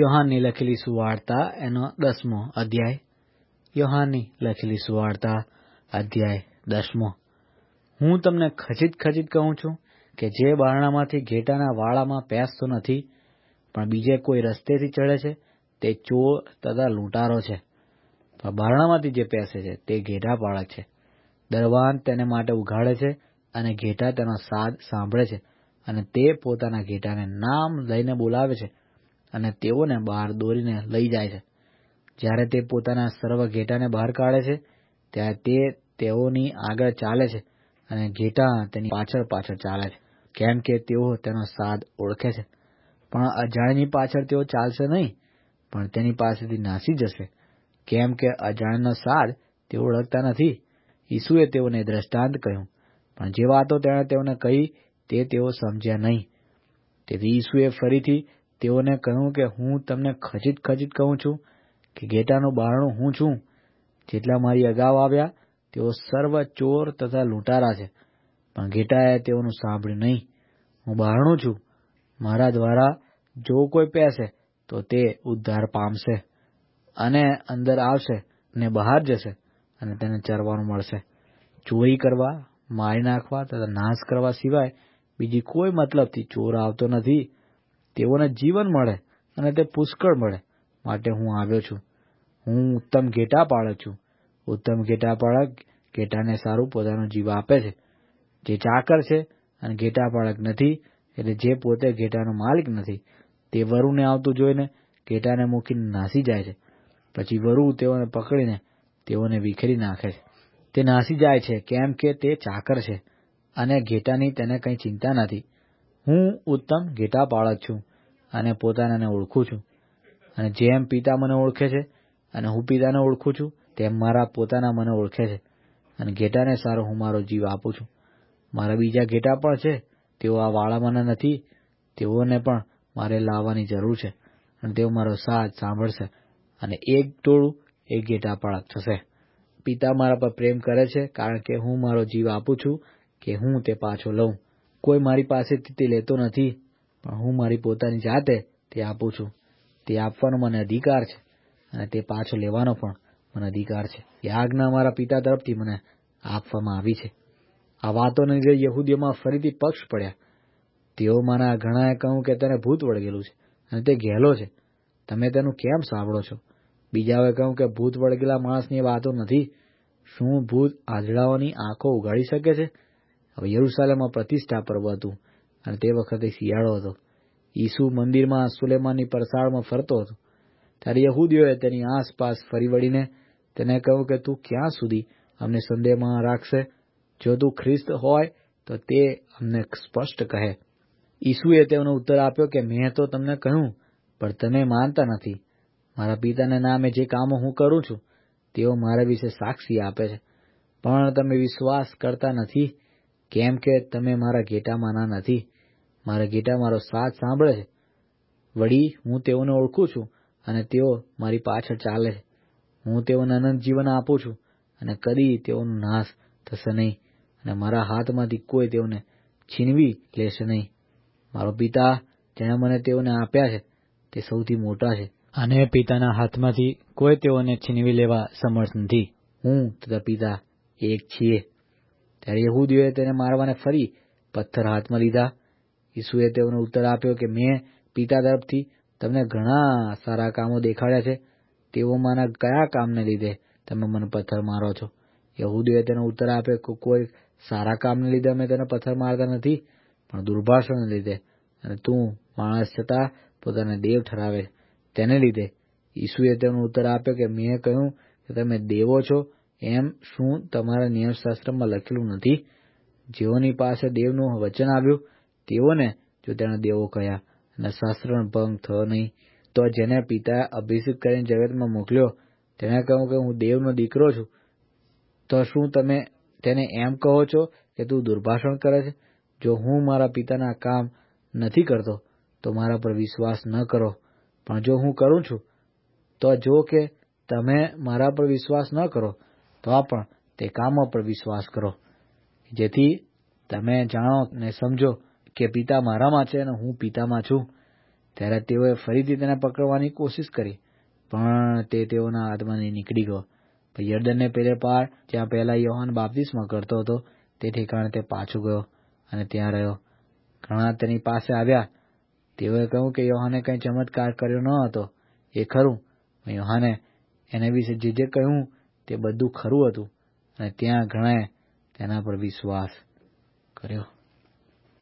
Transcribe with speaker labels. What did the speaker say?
Speaker 1: યોહાનની લખેલી સુવાર્તા એનો દસમો અધ્યાય યોહાનની લખેલી સુવાર્તા અધ્યાય દસમો હું તમને ખચિત ખચિત કહું છું કે જે બારણામાંથી ઘેટાના વાળામાં પેસતો નથી, પણ બીજે કોઈ રસ્તેથી ચડે છે, તે ચોર તથા લૂંટારો છે. પણ બારણામાંથી જે પેસે છે, તે ઘેટા પાળક છે. દરવાન તેને માટે ઉઘાડે છે અને ઘેટા તેનો સાદ સાંભળે છે અને તે પોતાના ઘેટાને નામ લઈને બોલાવે છે. અને તેઓને બહાર દોરીને લઈ જાય છે. જ્યારે તે પોતાના સર્વ ઘેટાને બહાર કાઢે છે, ત્યારે તે તેઓની આગળ ચાલે છે અને ઘેટા તેની પાછળ પાછળ ચાલે છે. કેમ કે તેઓ તેનો સાદ ઓળખે છે. પણ અજાણ્યાની પાછળ તેઓ ચાલશે નહીં, પણ તેની પાસેથી નાસી જશે. કેમ કે અજાણ્યાનો સાદ તેઓ ઓળખતા નથી. ઈસુએ તેઓને દ્રષ્ટાંત કહ્યું, પણ જે વાતો તેણે તેઓને કહી તે તેઓ સમજ્યા નહીં. તેથી ઈસુએ ફરીથી તેઓને કહ્યું કે હું તમને ખચિત ખચિત કહું છું કે ઘેટાનું બારણું હું છું. જેટલા મારી અગાઉ આવ્યા, તેઓ સર્વ ચોર તથા લૂંટારા છે. પણ ઘેટાએ તેઓનું સાંભળ્યું નહીં. હું બારણું છું. મારા દ્વારા જો કોઈ પહેશે તો તે ઉદ્ધાર પામશે અને અંદર આવશે અને બહાર જશે અને તેને ચરવાનું મળશે. ચોરી કરવા, મારી નાખવા તથા નાશ કરવા સિવાય બીજી કોઈ મતલબથી ચોર આવતો નથી. તેઓને જીવન મળે અને તે પુષ્કળ મળે માટે હું આવ્યો છું. હું ઉત્તમ ઘેટા પાળક છું. ઉત્તમ ઘેટા પાળક ઘેટાને સારું પોતાનો જીવ આપે છે. જે ચાકર છે અને ઘેટા પાળક નથી, એટલે જે પોતે ઘેટાનો માલિક નથી, તે વરુને આવતું જોઈને ઘેટાને મૂકીને નાસી જાય છે. પછી વરુ તેઓને પકડીને તેઓને વિખેરી નાખે છે. તે નાસી જાય છે કેમ કે તે ચાકર છે અને ઘેટાની તેને કંઈ ચિંતા નથી. હું ઉત્તમ ઘેટા પાળક છું. અને પોતાનાને ઓળખું છું. અને જેમ પિતા મને ઓળખે છે અને હું પિતાને ઓળખું છું, તેમ મારા પોતાના મને ઓળખે છે. અને ઘેટાને સારો હું મારો જીવ આપું છું. મારા બીજા ઘેટા પણ છે, તેઓ આ વાળામાંના નથી, તેઓને પણ મારે લાવવાની જરૂર છે. અને તેઓ મારો સાથ સાંભળશે અને એક ટોળું એક ઘેટા પાળક થશે. પિતા મારા પર પ્રેમ કરે છે કારણ કે હું મારો જીવ આપું છું કે હું તે પાછો લઉં. કોઈ મારી પાસેથી તે લેતો નથી. પણ હું મારી પોતાની જાતે તે આપું છું. તે આપવાનો મને અધિકાર છે અને તે પાછો લેવાનો પણ મને અધિકાર છે. એ આજ્ઞા મારા પિતા તરફથી મને આપવામાં આવી છે. આ વાતોને લીધે યહૂદીઓમાં ફરીથી પક્ષ પડ્યા. તેઓમાંના ઘણાએ કહ્યું કે તેને ભૂત વળગેલું છે અને તે ઘેલો છે. તમે તેનું કેમ સાંભળો છો? બીજાઓએ કહ્યું કે ભૂત વળગેલા માણસની વાતો નથી. શું ભૂત આંધળાઓની આંખો ઉગાડી શકે છે? હવે યરુસાલેમમાં પ્રતિષ્ઠા પર્વ હતું. અને તે વખતે શિયાળો હતો. ઈસુ મંદિરમાં સુલેમાનની પરસાળમાં ફરતો હતો. ત્યારે યહૂદીઓએ તેની આસપાસ ફરી વળીને તેને કહ્યું કે તું ક્યાં સુધી અમને સંદેહમાં રાખશે? જો તું ખ્રિસ્ત હોય, તો તે અમને સ્પષ્ટ કહે. ઈસુએ તેઓનો ઉત્તર આપ્યો કે, મેં તો તમને કહ્યું, પણ તમે માનતા નથી. મારા પિતાના નામે જે કામો હું કરું છું, તેઓ મારા વિશે સાક્ષી આપે છે. પણ તમે વિશ્વાસ કરતા નથી. કેમ કે તમે મારા ઘેટામાંના નથી. મારા ઘેટા મારો સાથ સાંભળે છે. વળી હું તેઓને ઓળખું છું અને તેઓ મારી પાછળ ચાલે છે. હું તેઓને અનંત જીવન આપું છું અને કદી તેઓનો નાશ થશે નહીં અને મારા હાથમાંથી કોઈ તેઓને છીનવી લેશે નહીં. મારો પિતા જેણે મને તેઓને આપ્યા છે તે સૌથી મોટા છે અને પિતાના હાથમાંથી કોઈ તેઓને છીનવી લેવા સમર્થ નથી. હું તથા પિતા એક છીએ. ત્યારે યહૂદીઓએ તેને મારવાને ફરી પથ્થર હાથમાં લીધા. ઈસુએ તેઓનો ઉત્તર આપ્યો કે, મેં પિતા તરફથી તમને ઘણા સારા કામો દેખાડ્યા છે. તેઓમાંના કયા કામને લીધે તમે મને પથ્થર મારો છો? યહૂદીઓએ તેનો ઉત્તર આપ્યો કે, કોઈ સારા કામને લીધે અમે તેને પથ્થર મારતા નથી, પણ દુર્ભાષણને લીધે. અને તું માણસ છતાં પોતાને દેવ ઠરાવે. તેને લીધે. ઈસુએ તેનો ઉત્તર આપ્યો કે, મેં કહ્યું કે તમે દેવો છો એમ શું તમારા નિયમશાસ્ત્રમાં લખેલું નથી? જેઓની પાસે દેવનું વચન આવ્યું, તેઓને જો તેણે દેવો કહ્યા અને શાસ્ત્રનો ભંગ થયો નહીં, તો જેને પિતાએ અભિષેક કરીને જગતમાં મોકલ્યો, તેણે કહ્યું કે હું દેવનો દીકરો છું. તો શું તમે તેને એમ કહો છો કે તું દુર્ભાષણ કરે છે? જો હું મારા પિતાના કામ નથી કરતો, તો મારા પર વિશ્વાસ ન કરો. પણ જો હું કરું છું, તો જો કે તમે મારા પર વિશ્વાસ ન કરો તો પણ તે કામો પર વિશ્વાસ કરો. જેથી તમે જાણો ને સમજો કે પિતા મારામાં છે અને હું પિતામાં છું. ત્યારે તેઓએ ફરીથી તેને પકડવાની કોશિશ કરી, પણ તે તેઓના હાથમાંથી નીકળી ગયો. યર્દનને પેલે પાર, જ્યાં પહેલા યોહાન બાપ્તિસ્મા કરતો હતો, તે ઠેકાણે તે પાછો ગયો અને ત્યાં રહ્યો. ઘણા તેની પાસે આવ્યા. તેઓએ કહ્યું કે યોહાને કંઈ ચમત્કાર કર્યો ન હતો. એ ખરું યોહાને એને વિશે જે જે કહ્યું તે બધું ખરું હતું. અને ત્યાં ઘણાએ તેના પર વિશ્વાસ કર્યો.